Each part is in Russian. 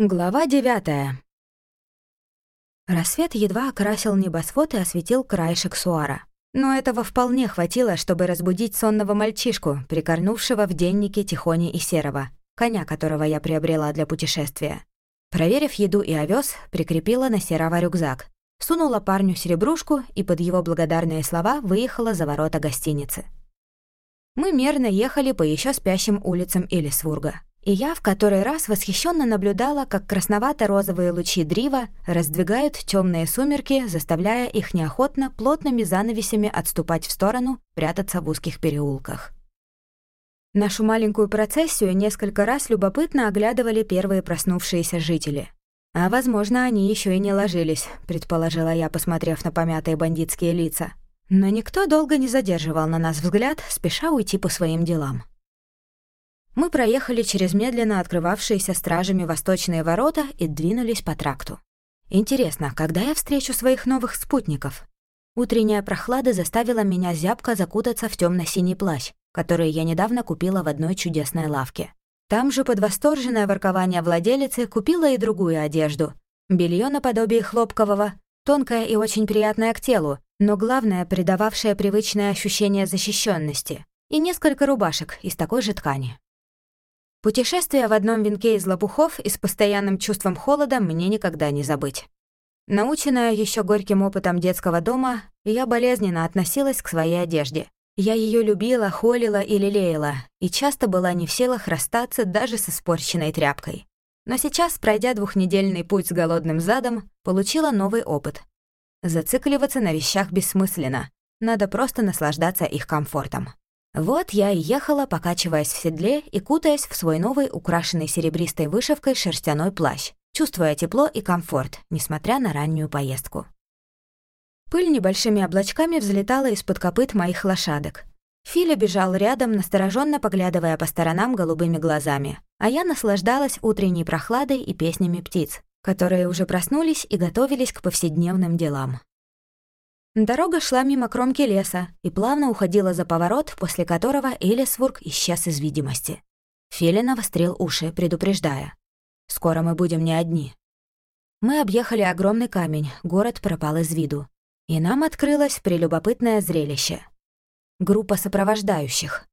Глава девятая. Рассвет едва окрасил небосвод и осветил краешек суара. Но этого вполне хватило, чтобы разбудить сонного мальчишку, прикорнувшего в деннике Тихони и Серого, коня которого я приобрела для путешествия. Проверив еду и овес, прикрепила на Серого рюкзак, сунула парню серебрушку и под его благодарные слова выехала за ворота гостиницы. Мы мерно ехали по еще спящим улицам Элисвурга и я в который раз восхищенно наблюдала, как красновато-розовые лучи дрива раздвигают темные сумерки, заставляя их неохотно плотными занавесями отступать в сторону, прятаться в узких переулках. Нашу маленькую процессию несколько раз любопытно оглядывали первые проснувшиеся жители. А, возможно, они еще и не ложились, предположила я, посмотрев на помятые бандитские лица. Но никто долго не задерживал на нас взгляд, спеша уйти по своим делам. Мы проехали через медленно открывавшиеся стражами восточные ворота и двинулись по тракту. Интересно, когда я встречу своих новых спутников? Утренняя прохлада заставила меня зябко закутаться в темно синий плащ, который я недавно купила в одной чудесной лавке. Там же под восторженное воркование владелицы купила и другую одежду. Белье наподобие хлопкового, тонкое и очень приятное к телу, но главное, придававшее привычное ощущение защищенности, и несколько рубашек из такой же ткани. Путешествие в одном венке из лопухов и с постоянным чувством холода мне никогда не забыть. Наученная еще горьким опытом детского дома, я болезненно относилась к своей одежде. Я ее любила, холила и лелеяла, и часто была не в силах расстаться даже с испорченной тряпкой. Но сейчас, пройдя двухнедельный путь с голодным задом, получила новый опыт. Зацикливаться на вещах бессмысленно, надо просто наслаждаться их комфортом. Вот я и ехала, покачиваясь в седле и кутаясь в свой новый, украшенный серебристой вышивкой шерстяной плащ, чувствуя тепло и комфорт, несмотря на раннюю поездку. Пыль небольшими облачками взлетала из-под копыт моих лошадок. Филя бежал рядом, настороженно поглядывая по сторонам голубыми глазами, а я наслаждалась утренней прохладой и песнями птиц, которые уже проснулись и готовились к повседневным делам. Дорога шла мимо кромки леса и плавно уходила за поворот, после которого Элисвург исчез из видимости. Филин навострил уши, предупреждая. «Скоро мы будем не одни». Мы объехали огромный камень, город пропал из виду. И нам открылось прелюбопытное зрелище. Группа сопровождающих.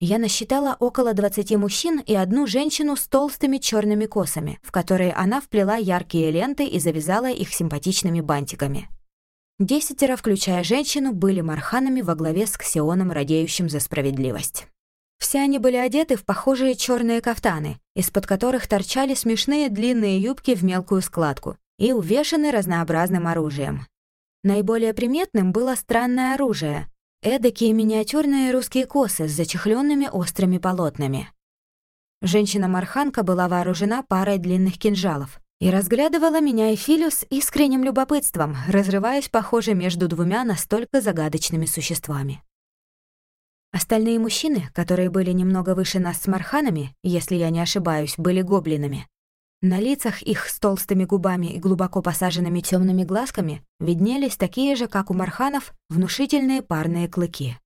Я насчитала около 20 мужчин и одну женщину с толстыми черными косами, в которые она вплела яркие ленты и завязала их симпатичными бантиками. Десятеро, включая женщину, были марханами во главе с Ксионом, радеющим за справедливость. Все они были одеты в похожие черные кафтаны, из-под которых торчали смешные длинные юбки в мелкую складку и увешаны разнообразным оружием. Наиболее приметным было странное оружие — эдакие миниатюрные русские косы с зачехленными острыми полотнами. Женщина-марханка была вооружена парой длинных кинжалов, и разглядывала меня и Филю с искренним любопытством, разрываясь, похоже, между двумя настолько загадочными существами. Остальные мужчины, которые были немного выше нас с марханами, если я не ошибаюсь, были гоблинами. На лицах их с толстыми губами и глубоко посаженными темными глазками виднелись такие же, как у марханов, внушительные парные клыки.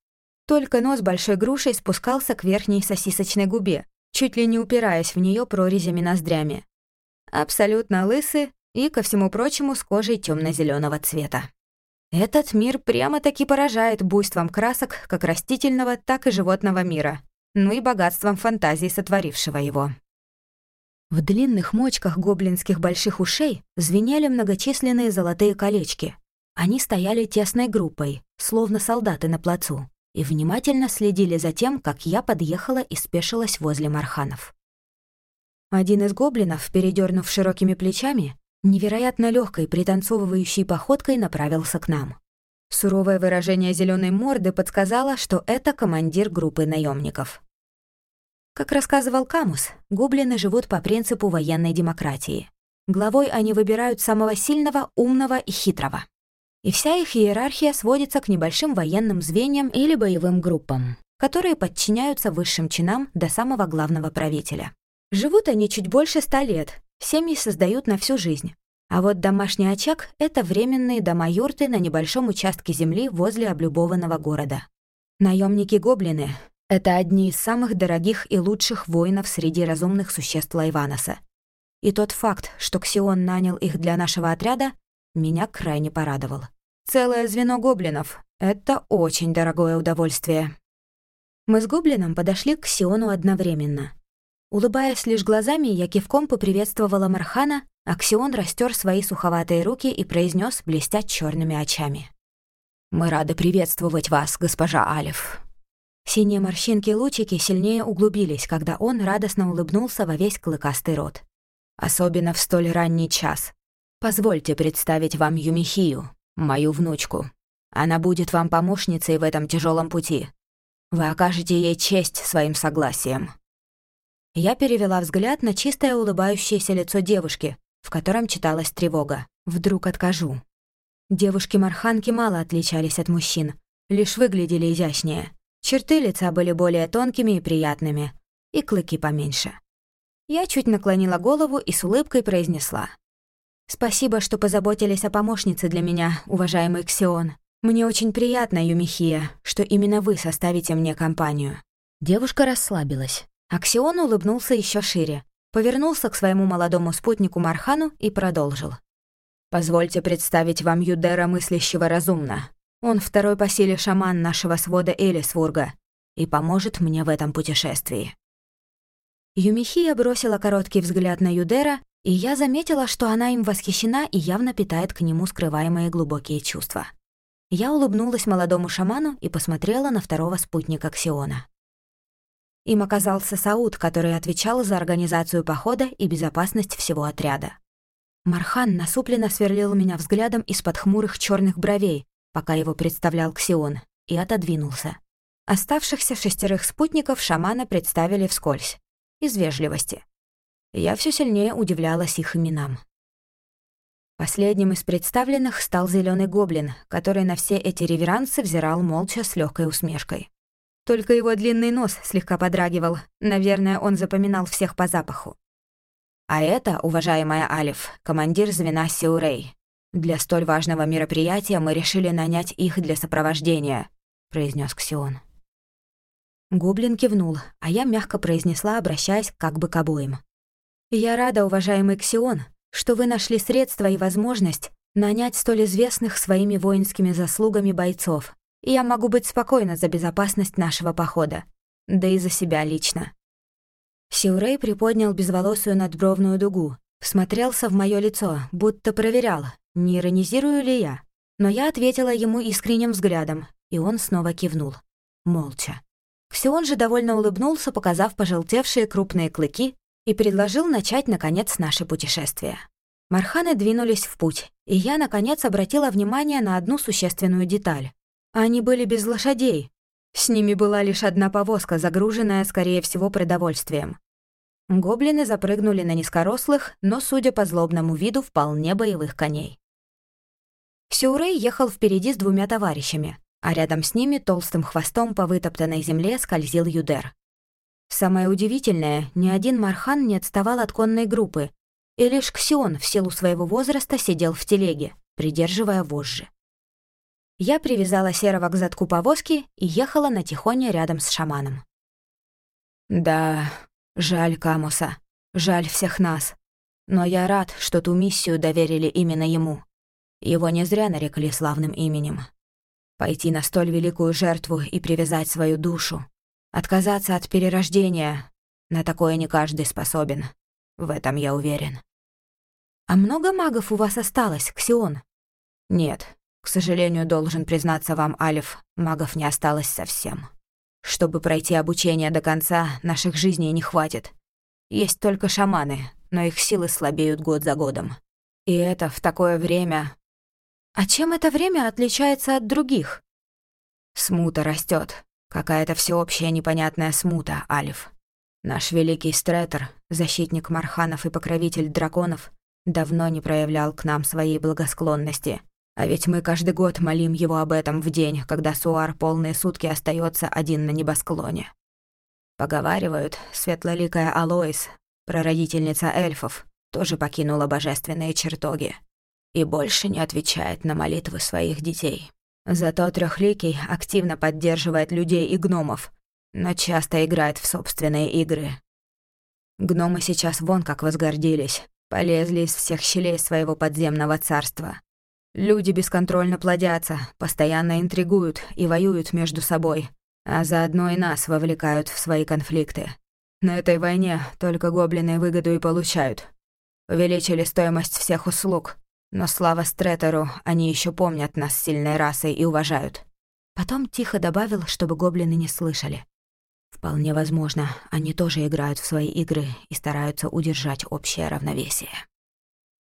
Только нос большой грушей спускался к верхней сосисочной губе, чуть ли не упираясь в нее прорезями ноздрями, абсолютно лысы и, ко всему прочему, с кожей темно зеленого цвета. Этот мир прямо-таки поражает буйством красок как растительного, так и животного мира, ну и богатством фантазии сотворившего его. В длинных мочках гоблинских больших ушей звенели многочисленные золотые колечки. Они стояли тесной группой, словно солдаты на плацу, и внимательно следили за тем, как я подъехала и спешилась возле Марханов. Один из гоблинов, передернув широкими плечами, невероятно легкой пританцовывающей походкой направился к нам. Суровое выражение зеленой морды подсказало, что это командир группы наемников. Как рассказывал Камус, гоблины живут по принципу военной демократии. Главой они выбирают самого сильного, умного и хитрого. И вся их иерархия сводится к небольшим военным звеньям или боевым группам, которые подчиняются высшим чинам до самого главного правителя. Живут они чуть больше ста лет, семьи создают на всю жизнь. А вот домашний очаг — это временные дома-юрты на небольшом участке земли возле облюбованного города. Наемники-гоблины — это одни из самых дорогих и лучших воинов среди разумных существ Лайваноса. и тот факт, что Ксион нанял их для нашего отряда, меня крайне порадовал. Целое звено гоблинов — это очень дорогое удовольствие. Мы с гоблином подошли к Ксиону одновременно. Улыбаясь лишь глазами, я кивком поприветствовала Мархана, а Ксион растер свои суховатые руки и произнес, блестя черными очами. «Мы рады приветствовать вас, госпожа Алиф». Синие морщинки-лучики сильнее углубились, когда он радостно улыбнулся во весь клыкастый рот. «Особенно в столь ранний час. Позвольте представить вам Юмихию, мою внучку. Она будет вам помощницей в этом тяжелом пути. Вы окажете ей честь своим согласием». Я перевела взгляд на чистое улыбающееся лицо девушки, в котором читалась тревога. «Вдруг откажу». Девушки-марханки мало отличались от мужчин, лишь выглядели изящнее. Черты лица были более тонкими и приятными, и клыки поменьше. Я чуть наклонила голову и с улыбкой произнесла. «Спасибо, что позаботились о помощнице для меня, уважаемый Ксион. Мне очень приятно, Юмихия, что именно вы составите мне компанию». Девушка расслабилась. Аксион улыбнулся еще шире, повернулся к своему молодому спутнику Мархану и продолжил. «Позвольте представить вам Юдера, мыслящего разумно. Он второй по силе шаман нашего свода Элисвурга и поможет мне в этом путешествии». Юмихия бросила короткий взгляд на Юдера, и я заметила, что она им восхищена и явно питает к нему скрываемые глубокие чувства. Я улыбнулась молодому шаману и посмотрела на второго спутника Ксиона. Им оказался Сауд, который отвечал за организацию похода и безопасность всего отряда. Мархан насупленно сверлил меня взглядом из-под хмурых черных бровей, пока его представлял Ксион, и отодвинулся. Оставшихся шестерых спутников шамана представили вскользь, из вежливости. Я все сильнее удивлялась их именам. Последним из представленных стал зеленый гоблин, который на все эти реверансы взирал молча с легкой усмешкой. Только его длинный нос слегка подрагивал. Наверное, он запоминал всех по запаху. А это, уважаемая Алиф, командир звена Сиурей. Для столь важного мероприятия мы решили нанять их для сопровождения, произнес Ксион. Гоблин кивнул, а я мягко произнесла, обращаясь как бы к обоим. «Я рада, уважаемый Ксион, что вы нашли средства и возможность нанять столь известных своими воинскими заслугами бойцов и я могу быть спокойна за безопасность нашего похода. Да и за себя лично». Сиурей приподнял безволосую надбровную дугу, всмотрелся в мое лицо, будто проверял, не иронизирую ли я. Но я ответила ему искренним взглядом, и он снова кивнул. Молча. Ксион же довольно улыбнулся, показав пожелтевшие крупные клыки, и предложил начать, наконец, наше путешествие. Марханы двинулись в путь, и я, наконец, обратила внимание на одну существенную деталь. Они были без лошадей. С ними была лишь одна повозка, загруженная, скорее всего, продовольствием. Гоблины запрыгнули на низкорослых, но, судя по злобному виду, вполне боевых коней. Сюрей ехал впереди с двумя товарищами, а рядом с ними толстым хвостом по вытоптанной земле скользил Юдер. Самое удивительное, ни один Мархан не отставал от конной группы, и лишь Ксион в силу своего возраста сидел в телеге, придерживая вожжи. Я привязала Серого к задку повозки и ехала на Тихоне рядом с шаманом. «Да, жаль Камуса, жаль всех нас. Но я рад, что ту миссию доверили именно ему. Его не зря нарекли славным именем. Пойти на столь великую жертву и привязать свою душу. Отказаться от перерождения. На такое не каждый способен. В этом я уверен. «А много магов у вас осталось, Ксион?» «Нет, к сожалению, должен признаться вам, Алиф, магов не осталось совсем. Чтобы пройти обучение до конца, наших жизней не хватит. Есть только шаманы, но их силы слабеют год за годом. И это в такое время... А чем это время отличается от других? Смута растет. Какая-то всеобщая непонятная смута, Алиф. Наш великий Стретер, защитник Марханов и покровитель драконов, давно не проявлял к нам своей благосклонности — а ведь мы каждый год молим его об этом в день, когда Суар полные сутки остается один на небосклоне. Поговаривают, светлоликая Алоис, прародительница эльфов, тоже покинула божественные чертоги и больше не отвечает на молитвы своих детей. Зато трехликий активно поддерживает людей и гномов, но часто играет в собственные игры. Гномы сейчас вон как возгордились, полезли из всех щелей своего подземного царства. Люди бесконтрольно плодятся, постоянно интригуют и воюют между собой, а заодно и нас вовлекают в свои конфликты. На этой войне только гоблины выгоду и получают. Увеличили стоимость всех услуг, но слава Стретеру, они еще помнят нас сильной расой и уважают. Потом тихо добавил, чтобы гоблины не слышали. Вполне возможно, они тоже играют в свои игры и стараются удержать общее равновесие.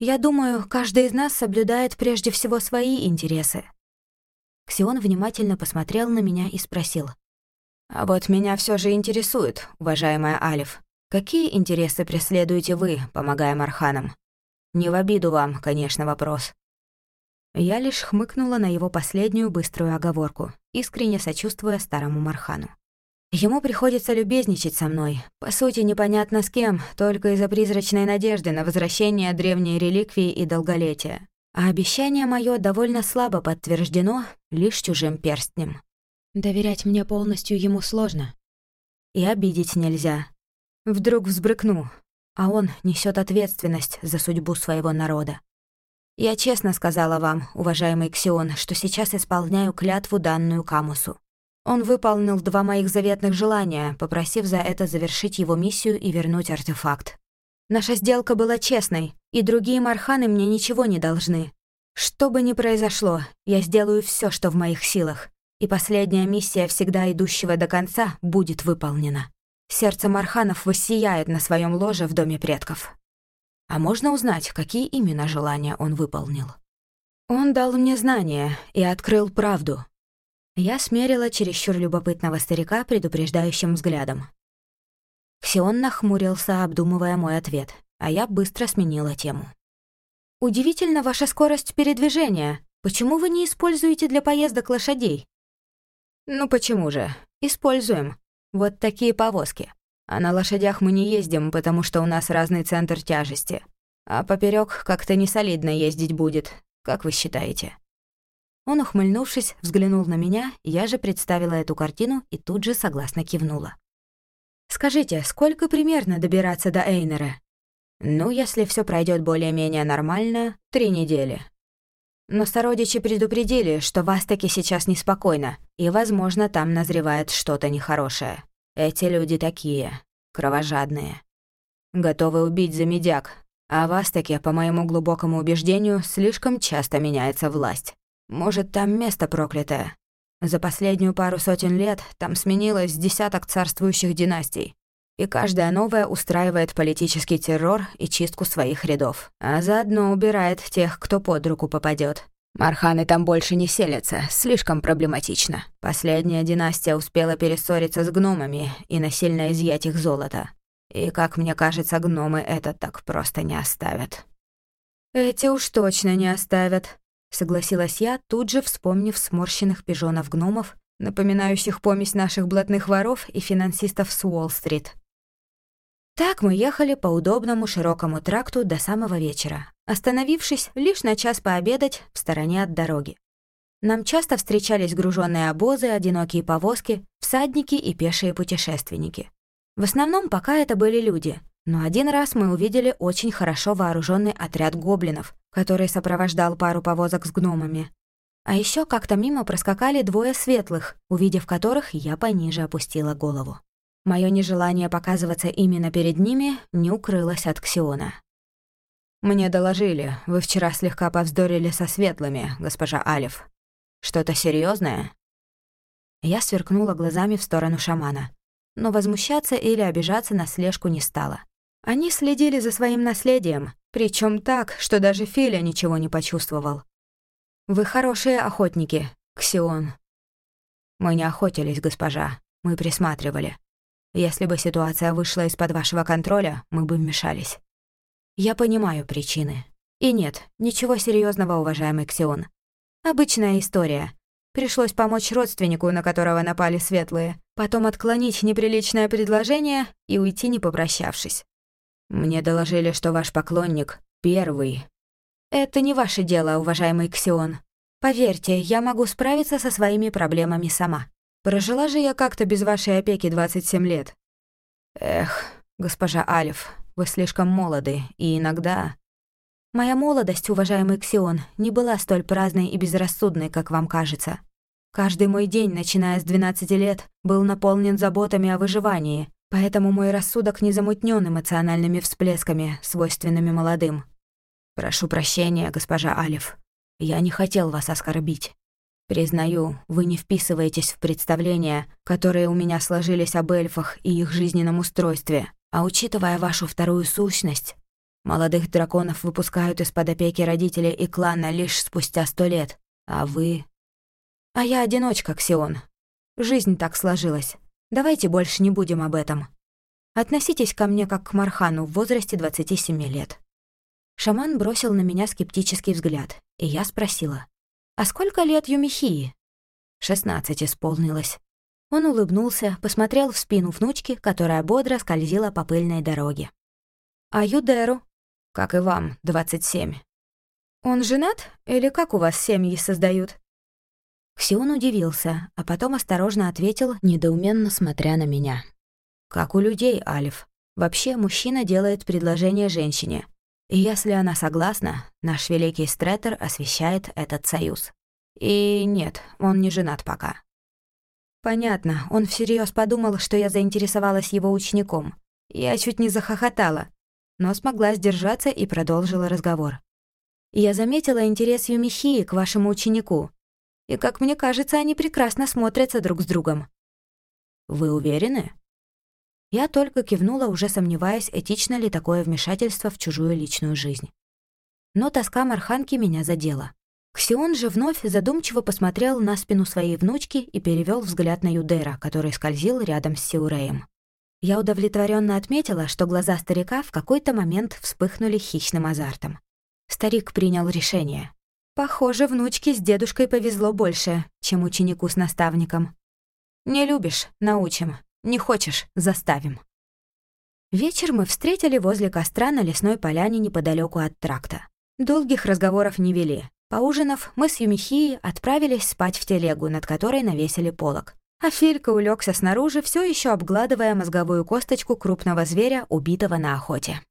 Я думаю, каждый из нас соблюдает прежде всего свои интересы. Ксион внимательно посмотрел на меня и спросил. «А вот меня все же интересует, уважаемая Алиф. Какие интересы преследуете вы, помогая Марханам? Не в обиду вам, конечно, вопрос». Я лишь хмыкнула на его последнюю быструю оговорку, искренне сочувствуя старому Мархану. Ему приходится любезничать со мной, по сути, непонятно с кем, только из-за призрачной надежды на возвращение древней реликвии и долголетия. А обещание мое довольно слабо подтверждено лишь чужим перстнем. Доверять мне полностью ему сложно. И обидеть нельзя. Вдруг взбрыкну, а он несет ответственность за судьбу своего народа. Я честно сказала вам, уважаемый Ксион, что сейчас исполняю клятву данную Камусу. Он выполнил два моих заветных желания, попросив за это завершить его миссию и вернуть артефакт. Наша сделка была честной, и другие марханы мне ничего не должны. Что бы ни произошло, я сделаю все, что в моих силах, и последняя миссия всегда идущего до конца будет выполнена. Сердце марханов воссияет на своем ложе в доме предков. А можно узнать, какие именно желания он выполнил? Он дал мне знания и открыл правду, я смерила чересчур любопытного старика предупреждающим взглядом. Ксион нахмурился, обдумывая мой ответ, а я быстро сменила тему. «Удивительно ваша скорость передвижения. Почему вы не используете для поездок лошадей?» «Ну почему же? Используем. Вот такие повозки. А на лошадях мы не ездим, потому что у нас разный центр тяжести. А поперек как-то не солидно ездить будет, как вы считаете?» Он, ухмыльнувшись, взглянул на меня, я же представила эту картину и тут же согласно кивнула. «Скажите, сколько примерно добираться до Эйнера?» «Ну, если все пройдет более-менее нормально, три недели». Но сородичи предупредили, что в Астаке сейчас неспокойно, и, возможно, там назревает что-то нехорошее. Эти люди такие, кровожадные. Готовы убить за медяк, а в Астаке, по моему глубокому убеждению, слишком часто меняется власть. Может, там место проклятое. За последнюю пару сотен лет там сменилось десяток царствующих династий, и каждая новая устраивает политический террор и чистку своих рядов, а заодно убирает тех, кто под руку попадет. Марханы там больше не селятся, слишком проблематично. Последняя династия успела перессориться с гномами и насильно изъять их золото. И, как мне кажется, гномы это так просто не оставят. «Эти уж точно не оставят», Согласилась я, тут же вспомнив сморщенных пижонов-гномов, напоминающих помесь наших блатных воров и финансистов с Уолл-стрит. Так мы ехали по удобному широкому тракту до самого вечера, остановившись лишь на час пообедать в стороне от дороги. Нам часто встречались груженные обозы, одинокие повозки, всадники и пешие путешественники. В основном пока это были люди, но один раз мы увидели очень хорошо вооруженный отряд гоблинов, который сопровождал пару повозок с гномами. А еще как-то мимо проскакали двое светлых, увидев которых я пониже опустила голову. Мое нежелание показываться именно перед ними не укрылось от Ксиона. «Мне доложили, вы вчера слегка повздорили со светлыми, госпожа Алиф. Что-то серьезное? Я сверкнула глазами в сторону шамана, но возмущаться или обижаться на слежку не стала. Они следили за своим наследием, причем так, что даже Филя ничего не почувствовал. «Вы хорошие охотники, Ксион». «Мы не охотились, госпожа, мы присматривали. Если бы ситуация вышла из-под вашего контроля, мы бы вмешались. Я понимаю причины. И нет, ничего серьезного, уважаемый Ксион. Обычная история. Пришлось помочь родственнику, на которого напали светлые, потом отклонить неприличное предложение и уйти, не попрощавшись. Мне доложили, что ваш поклонник первый. Это не ваше дело, уважаемый Ксион. Поверьте, я могу справиться со своими проблемами сама. Прожила же я как-то без вашей опеки 27 лет. Эх, «Госпожа Алиф, вы слишком молоды, и иногда...» «Моя молодость, уважаемый Ксион, не была столь праздной и безрассудной, как вам кажется. Каждый мой день, начиная с 12 лет, был наполнен заботами о выживании, поэтому мой рассудок не замутнён эмоциональными всплесками, свойственными молодым. Прошу прощения, госпожа Алиф. Я не хотел вас оскорбить. Признаю, вы не вписываетесь в представления, которые у меня сложились об эльфах и их жизненном устройстве, а учитывая вашу вторую сущность, молодых драконов выпускают из-под опеки родителей и клана лишь спустя сто лет, а вы а я одиночка, Ксион. Жизнь так сложилась. Давайте больше не будем об этом. Относитесь ко мне как к Мархану в возрасте 27 лет». Шаман бросил на меня скептический взгляд, и я спросила, «А сколько лет Юмихии?» «Шестнадцать исполнилось». Он улыбнулся, посмотрел в спину внучки, которая бодро скользила по пыльной дороге. «А Юдеру?» «Как и вам, двадцать семь». «Он женат? Или как у вас семьи создают?» Ксион удивился, а потом осторожно ответил, недоуменно смотря на меня. «Как у людей, Алиф. Вообще, мужчина делает предложение женщине. И если она согласна, наш великий Стретер освещает этот союз. И нет, он не женат пока». Понятно, он всерьез подумал, что я заинтересовалась его учеником. Я чуть не захохотала, но смогла сдержаться и продолжила разговор. Я заметила интерес Юмихии к вашему ученику, и, как мне кажется, они прекрасно смотрятся друг с другом. Вы уверены? Я только кивнула, уже сомневаясь, этично ли такое вмешательство в чужую личную жизнь. Но тоска Марханки меня задела. Ксион же вновь задумчиво посмотрел на спину своей внучки и перевел взгляд на Юдера, который скользил рядом с Сиуреем. Я удовлетворенно отметила, что глаза старика в какой-то момент вспыхнули хищным азартом. Старик принял решение. Похоже, внучке с дедушкой повезло больше, чем ученику с наставником. Не любишь — научим. Не хочешь — заставим. Вечер мы встретили возле костра на лесной поляне неподалеку от тракта. Долгих разговоров не вели. Поужинав, мы с Юмихией отправились спать в телегу, над которой навесили полог. А Филька улегся снаружи, все еще обгладывая мозговую косточку крупного зверя, убитого на охоте.